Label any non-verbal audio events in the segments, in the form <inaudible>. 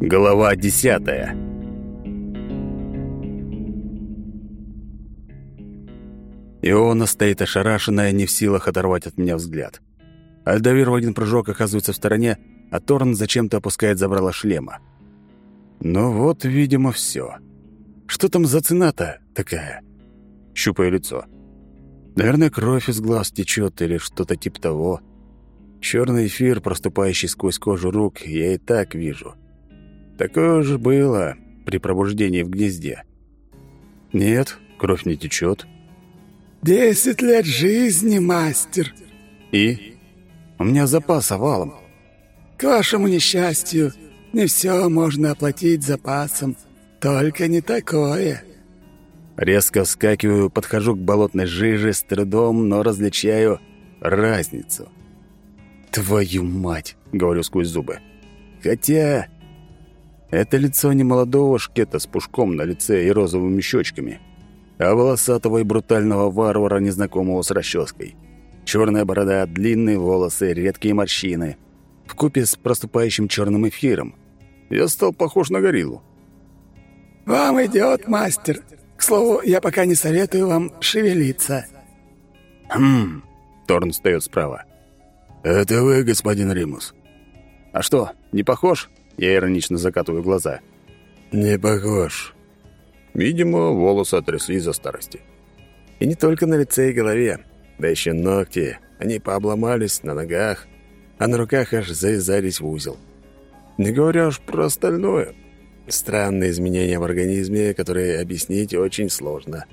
Глава десятая. Иона стоит ошарашенная, не в силах оторвать от меня взгляд. Альдавир в один прыжок оказывается в стороне, а Торн зачем-то опускает забрало шлема. Ну вот, видимо, все. Что там за цена-то такая? Щупаю лицо. Наверное, кровь из глаз течет или что-то типа того. Черный эфир, проступающий сквозь кожу рук, я и так вижу. Такое же было при пробуждении в гнезде. Нет, кровь не течет. «Десять лет жизни, мастер!» «И?» «У меня запас овалом». «К вашему несчастью, не все можно оплатить запасом, только не такое». Резко вскакиваю, подхожу к болотной жиже с трудом, но различаю разницу. «Твою мать!» — говорю сквозь зубы. «Хотя это лицо не молодого шкета с пушком на лице и розовыми щечками, а волосатого и брутального варвара, незнакомого с расческой. Черная борода, длинные волосы, редкие морщины. в купе с проступающим черным эфиром. Я стал похож на гориллу. «Вам идет, мастер. К слову, я пока не советую вам шевелиться». «Хм...» — Торн встает справа. «Это вы, господин Римус?» «А что, не похож?» Я иронично закатываю глаза. «Не похож». Видимо, волосы отрясли за старости. И не только на лице и голове, да еще ногти. Они пообломались на ногах, а на руках аж завязались в узел. Не говоря уж про остальное. Странные изменения в организме, которые объяснить очень сложно.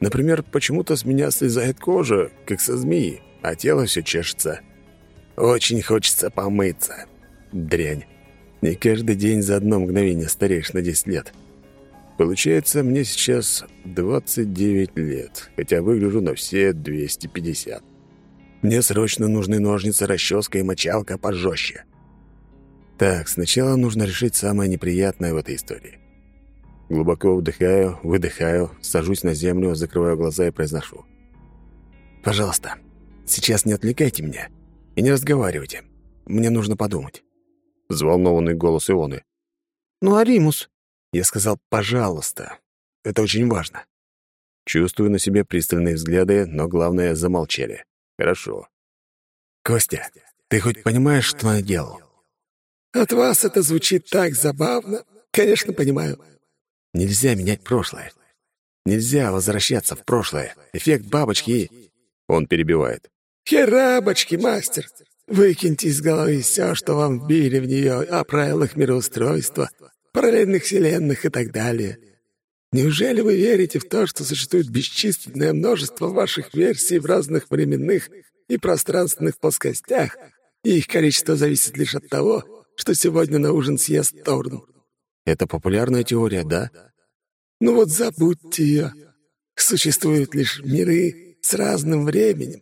Например, почему-то с меня слезает кожа, как со змеи, а тело все чешется. Очень хочется помыться. Дрянь. Не каждый день за одно мгновение стареешь на 10 лет. Получается, мне сейчас 29 лет, хотя выгляжу на все 250. Мне срочно нужны ножницы, расческа и мочалка пожестче. Так, сначала нужно решить самое неприятное в этой истории. Глубоко вдыхаю, выдыхаю, сажусь на землю, закрываю глаза и произношу. «Пожалуйста, сейчас не отвлекайте меня и не разговаривайте. Мне нужно подумать». Взволнованный голос Ионы. «Ну, Аримус?» Я сказал «пожалуйста». Это очень важно. Чувствую на себе пристальные взгляды, но главное — замолчали. Хорошо. «Костя, ты хоть понимаешь, что наделал?» «От вас это звучит так забавно. Конечно, понимаю». «Нельзя менять прошлое. Нельзя возвращаться в прошлое. Эффект бабочки и...» Он перебивает. «Херабочки, мастер. Выкиньте из головы все, что вам вбили в нее о правилах мироустройства, параллельных вселенных и так далее. Неужели вы верите в то, что существует бесчисленное множество ваших версий в разных временных и пространственных плоскостях, и их количество зависит лишь от того, что сегодня на ужин съест Торн? Это популярная теория, да? Ну вот забудьте ее. Существуют лишь миры с разным временем,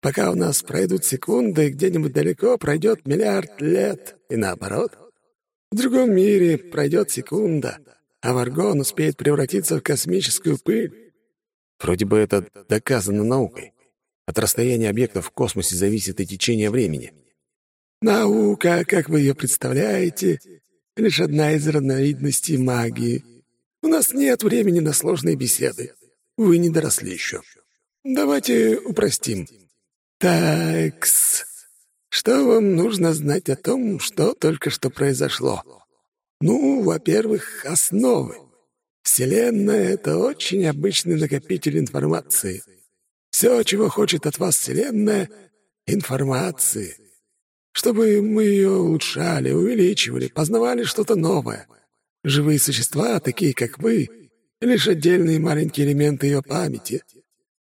Пока у нас пройдут секунды, где-нибудь далеко пройдет миллиард лет, и наоборот. В другом мире пройдет секунда, а Варгон успеет превратиться в космическую пыль. Вроде бы это доказано наукой. От расстояния объектов в космосе зависит и течение времени. Наука, как вы ее представляете, лишь одна из разновидностей магии. У нас нет времени на сложные беседы. Вы не доросли еще. Давайте упростим. Такс. Что вам нужно знать о том, что только что произошло? Ну, во-первых, основы. Вселенная — это очень обычный накопитель информации. Все, чего хочет от вас Вселенная — информации. Чтобы мы ее улучшали, увеличивали, познавали что-то новое. Живые существа, такие как вы, лишь отдельные маленькие элементы ее памяти.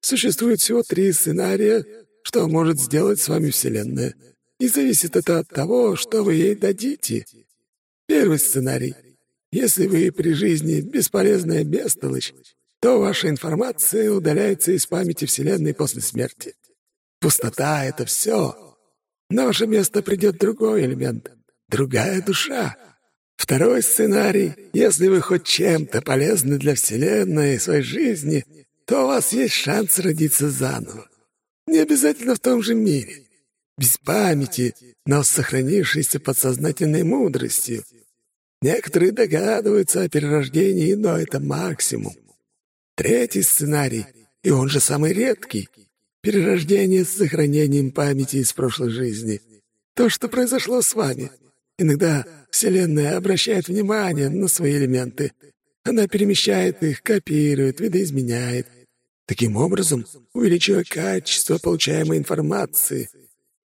Существует всего три сценария — что может сделать с вами Вселенная, и зависит это от того, что вы ей дадите. Первый сценарий. Если вы при жизни бесполезная бестолочь, то ваша информация удаляется из памяти Вселенной после смерти. Пустота — это все. На ваше место придет другой элемент, другая душа. Второй сценарий. Если вы хоть чем-то полезны для Вселенной и своей жизни, то у вас есть шанс родиться заново. Не обязательно в том же мире. Без памяти, но с сохранившейся подсознательной мудростью. Некоторые догадываются о перерождении, но это максимум. Третий сценарий, и он же самый редкий — перерождение с сохранением памяти из прошлой жизни. То, что произошло с вами. Иногда Вселенная обращает внимание на свои элементы. Она перемещает их, копирует, видоизменяет. Таким образом, увеличивая качество получаемой информации.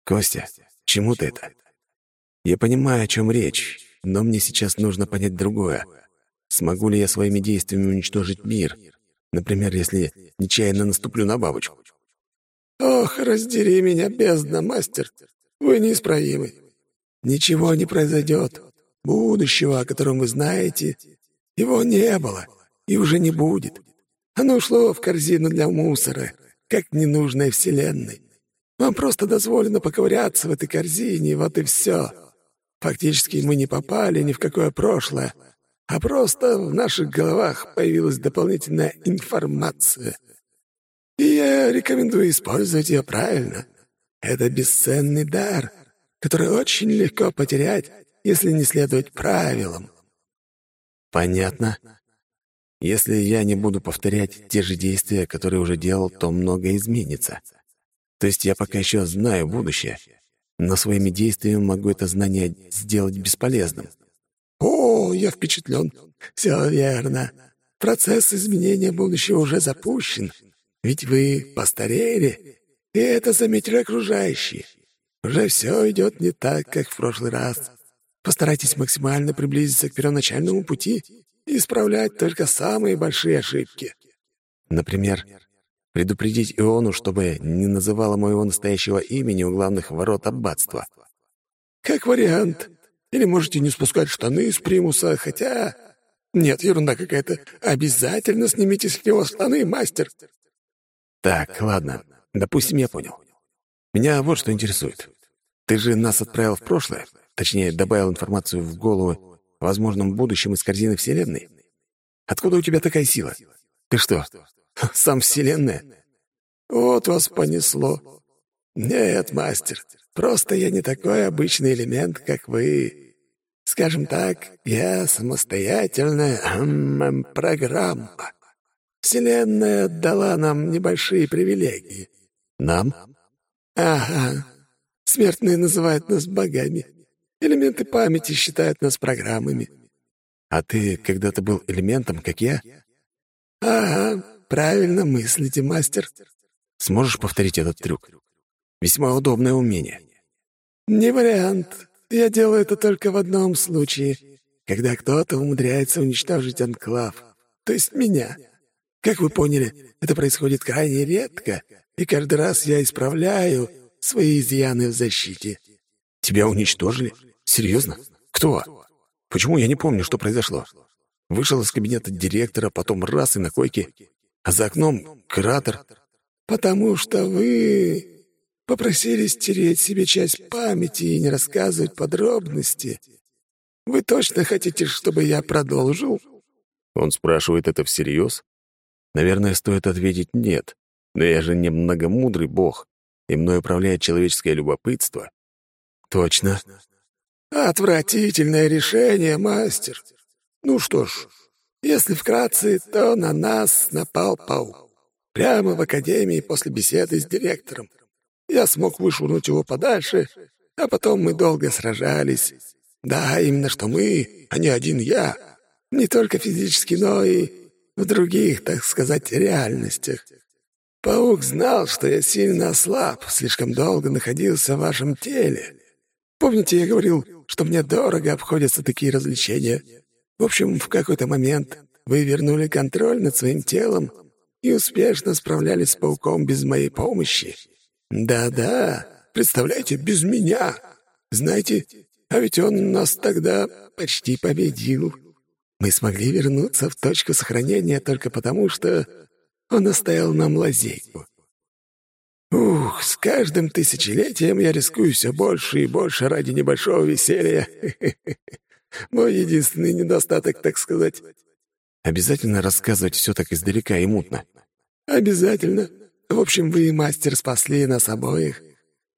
Костя, чему ты это? Я понимаю, о чем речь, но мне сейчас нужно понять другое. Смогу ли я своими действиями уничтожить мир? Например, если нечаянно наступлю на бабочку. «Ох, раздери меня, бездна, мастер! Вы неисправимы. Ничего не произойдет. Будущего, о котором вы знаете, его не было и уже не будет. Оно ушло в корзину для мусора, как ненужной вселенной. Вам просто дозволено поковыряться в этой корзине, вот и все. Фактически мы не попали ни в какое прошлое, а просто в наших головах появилась дополнительная информация. И я рекомендую использовать ее правильно. Это бесценный дар, который очень легко потерять, если не следовать правилам. Понятно. Если я не буду повторять те же действия, которые уже делал, то многое изменится. То есть я пока еще знаю будущее, но своими действиями могу это знание сделать бесполезным. «О, я впечатлен. Все верно. Процесс изменения будущего уже запущен. Ведь вы постарели, и это заметили окружающие. Уже все идет не так, как в прошлый раз. Постарайтесь максимально приблизиться к первоначальному пути исправлять только самые большие ошибки. Например, предупредить Иону, чтобы не называла моего настоящего имени у главных ворот аббатства. Как вариант. Или можете не спускать штаны из примуса, хотя... Нет, ерунда какая-то. Обязательно снимите с него штаны, мастер. Так, ладно. Допустим, я понял. Меня вот что интересует. Ты же нас отправил в прошлое, точнее, добавил информацию в голову возможном будущем из корзины Вселенной. Откуда у тебя такая сила? Ты что, сам Вселенная? Вот вас понесло. Нет, мастер, просто я не такой обычный элемент, как вы. Скажем так, я самостоятельная эм, программа. Вселенная дала нам небольшие привилегии. Нам? Ага. Смертные называют нас богами. Элементы памяти считают нас программами. А ты когда-то был элементом, как я? Ага, правильно мыслите, мастер. Сможешь повторить этот трюк? Весьма удобное умение. Не вариант. Я делаю это только в одном случае, когда кто-то умудряется уничтожить анклав, то есть меня. Как вы поняли, это происходит крайне редко, и каждый раз я исправляю свои изъяны в защите. Тебя уничтожили? Серьезно? Кто? Почему я не помню, что произошло? Вышел из кабинета директора, потом раз и на койке, а за окном кратер. Потому что вы попросили стереть себе часть памяти и не рассказывать подробности. Вы точно хотите, чтобы я продолжил? Он спрашивает это всерьез? Наверное, стоит ответить «нет». Но я же не многомудрый бог, и мной управляет человеческое любопытство. Точно. Отвратительное решение, мастер. Ну что ж, если вкратце, то на нас напал паук. Прямо в академии после беседы с директором. Я смог вышвырнуть его подальше, а потом мы долго сражались. Да, именно что мы, а не один я. Не только физически, но и в других, так сказать, реальностях. Паук знал, что я сильно ослаб, слишком долго находился в вашем теле. Помните, я говорил, что мне дорого обходятся такие развлечения? В общем, в какой-то момент вы вернули контроль над своим телом и успешно справлялись с пауком без моей помощи. Да-да, представляете, без меня. Знаете, а ведь он нас тогда почти победил. Мы смогли вернуться в точку сохранения только потому, что он оставил нам лазейку. Ух, с каждым тысячелетием я рискую все больше и больше ради небольшого веселья. <laughs> Мой единственный недостаток, так сказать. Обязательно рассказывать все так издалека и мутно. Обязательно. В общем, вы, мастер, спасли нас обоих.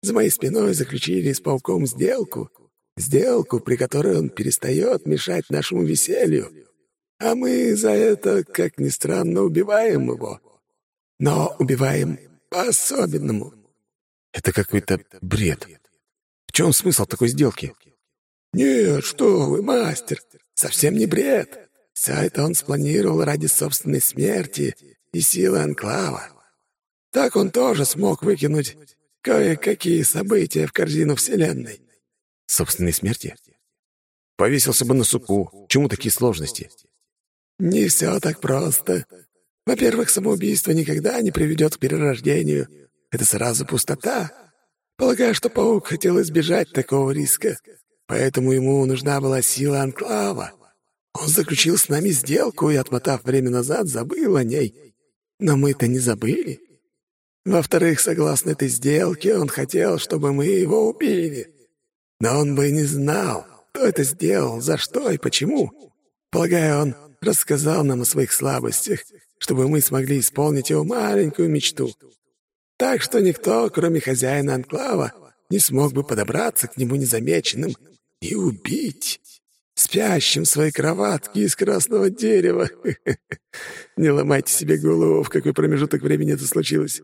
За моей спиной заключили с пауком сделку. сделку, при которой он перестает мешать нашему веселью, а мы за это, как ни странно, убиваем его. Но убиваем по-особенному». «Это какой-то бред. В чем смысл такой сделки?» «Нет, что вы, мастер, совсем не бред. Все это он спланировал ради собственной смерти и силы Анклава. Так он тоже смог выкинуть кое-какие события в корзину Вселенной. Собственной смерти? Повесился бы на суку. Чему такие сложности? Не все так просто. Во-первых, самоубийство никогда не приведет к перерождению. Это сразу пустота. Полагаю, что паук хотел избежать такого риска, поэтому ему нужна была сила Анклава. Он заключил с нами сделку и, отмотав время назад, забыл о ней. Но мы-то не забыли. Во-вторых, согласно этой сделке, он хотел, чтобы мы его убили. Но он бы не знал, кто это сделал, за что и почему. Полагаю, он рассказал нам о своих слабостях, чтобы мы смогли исполнить его маленькую мечту. Так что никто, кроме хозяина анклава, не смог бы подобраться к нему незамеченным и убить спящим в своей кроватке из красного дерева. <laughs> Не ломайте себе голову, в какой промежуток времени это случилось.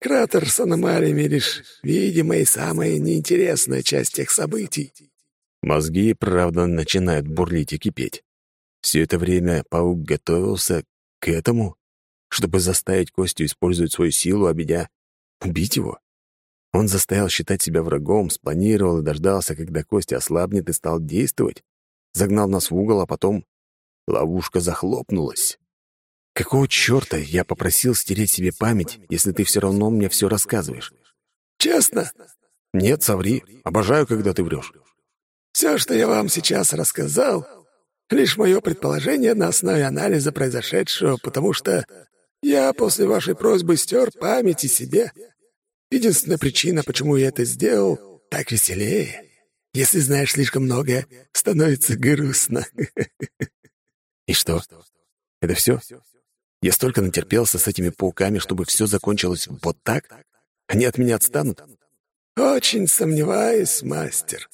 Кратер с аномалиями — лишь видимая и самая неинтересная часть тех событий. Мозги, правда, начинают бурлить и кипеть. Все это время паук готовился к этому, чтобы заставить Костю использовать свою силу, обидя убить его. Он заставил считать себя врагом, спланировал и дождался, когда Костя ослабнет и стал действовать загнал нас в угол, а потом ловушка захлопнулась. Какого черта я попросил стереть себе память, если ты все равно мне все рассказываешь? Честно? Нет, соври. Обожаю, когда ты врешь. Все, что я вам сейчас рассказал, лишь мое предположение на основе анализа произошедшего, потому что я после вашей просьбы стер память о себе. Единственная причина, почему я это сделал, так веселее. Если знаешь слишком многое, становится грустно. И что? Это все? Я столько натерпелся с этими пауками, чтобы все закончилось вот так? Они от меня отстанут? Очень сомневаюсь, мастер.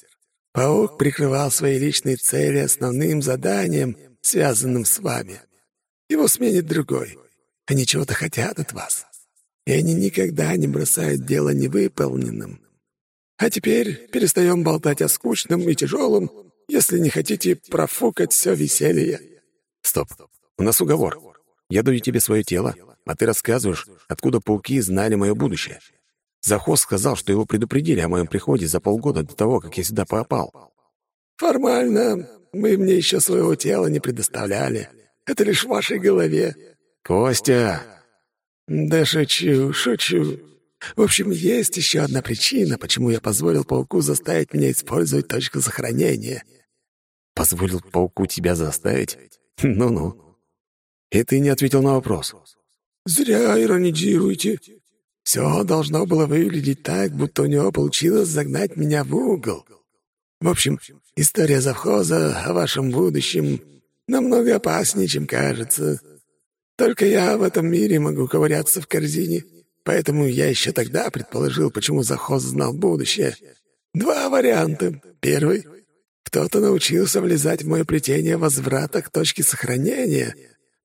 Паук прикрывал свои личные цели основным заданием, связанным с вами. Его сменит другой. Они чего-то хотят от вас. И они никогда не бросают дело невыполненным. А теперь перестаем болтать о скучном и тяжелом, если не хотите профукать все веселье». «Стоп. У нас уговор. Я даю тебе свое тело, а ты рассказываешь, откуда пауки знали мое будущее. Захоз сказал, что его предупредили о моем приходе за полгода до того, как я сюда попал». «Формально мы мне еще своего тела не предоставляли. Это лишь в вашей голове». «Костя!» «Да шучу, шучу. В общем, есть еще одна причина, почему я позволил пауку заставить меня использовать точку сохранения. Позволил пауку тебя заставить? Ну-ну. И ты не ответил на вопрос. Зря иронизируете. Все должно было выглядеть так, будто у него получилось загнать меня в угол. В общем, история завхоза о вашем будущем намного опаснее, чем кажется. Только я в этом мире могу ковыряться в корзине — Поэтому я еще тогда предположил, почему захоз знал будущее. Два варианта. Первый — кто-то научился влезать в мое плетение возврата к точке сохранения,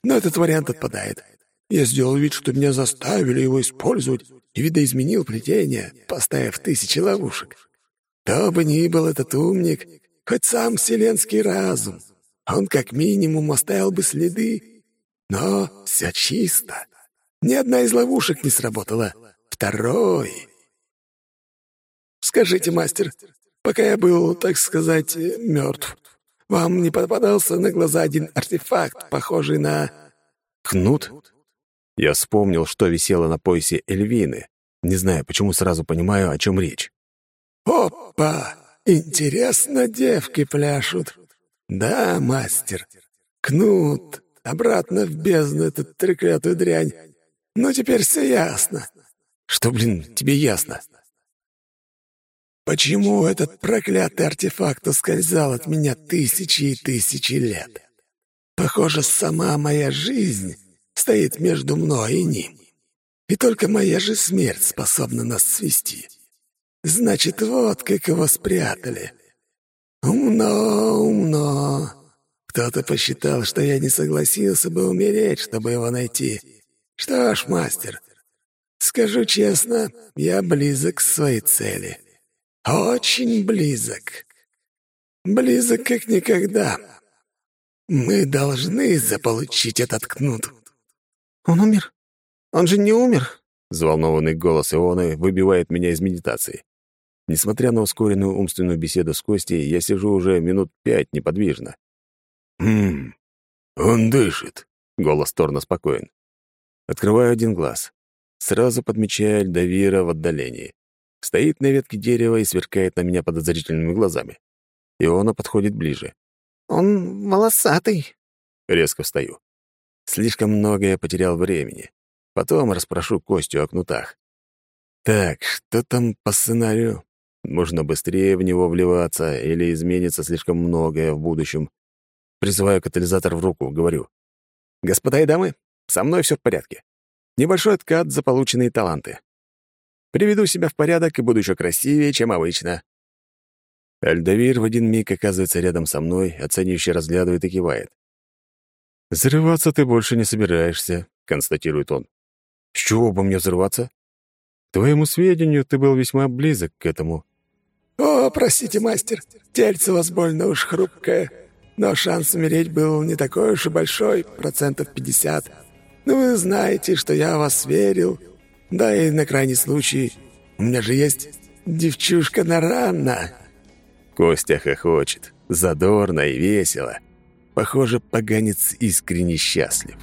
но этот вариант отпадает. Я сделал вид, что меня заставили его использовать, и видоизменил плетение, поставив тысячи ловушек. Кто бы ни был этот умник, хоть сам вселенский разум, он как минимум оставил бы следы, но все чисто. Ни одна из ловушек не сработала. Второй. Скажите, мастер, пока я был, так сказать, мертв, вам не попадался на глаза один артефакт, похожий на... Кнут? Я вспомнил, что висело на поясе Эльвины. Не знаю, почему сразу понимаю, о чем речь. Опа! Интересно, девки пляшут. Да, мастер. Кнут. Обратно в бездну эту треклятую дрянь. Ну, теперь все ясно. Что, блин, тебе ясно? Почему этот проклятый артефакт ускользал от меня тысячи и тысячи лет? Похоже, сама моя жизнь стоит между мной и ним. И только моя же смерть способна нас свести. Значит, вот как его спрятали. «Умно, умно. Кто-то посчитал, что я не согласился бы умереть, чтобы его найти. Что ж, мастер, скажу честно, я близок к своей цели. Очень близок. Близок как никогда. Мы должны заполучить этот кнут». «Он умер? Он же не умер?» Взволнованный голос Ионы выбивает меня из медитации. Несмотря на ускоренную умственную беседу с Костей, я сижу уже минут пять неподвижно. «Хм, он дышит», — голос Торна спокоен. Открываю один глаз. Сразу подмечаю Альдавира в отдалении. Стоит на ветке дерева и сверкает на меня подозрительными глазами. Иона подходит ближе. «Он волосатый». Резко встаю. Слишком много я потерял времени. Потом расспрошу Костю о кнутах. Так, что там по сценарию? Нужно быстрее в него вливаться, или изменится слишком многое в будущем. Призываю катализатор в руку, говорю. «Господа и дамы, со мной все в порядке. Небольшой откат за полученные таланты. Приведу себя в порядок и буду еще красивее, чем обычно». Альдавир в один миг оказывается рядом со мной, оценивающе разглядывает и кивает. «Взрываться ты больше не собираешься», — констатирует он. С чего бы мне взрываться? К твоему сведению, ты был весьма близок к этому. О, простите, мастер, тельце у вас больно уж хрупкое, но шанс умереть был не такой уж и большой, процентов пятьдесят. Но вы знаете, что я вас верил. Да и на крайний случай, у меня же есть девчушка Наранна. Костя хохочет, задорно и весело. Похоже, поганец искренне счастлив.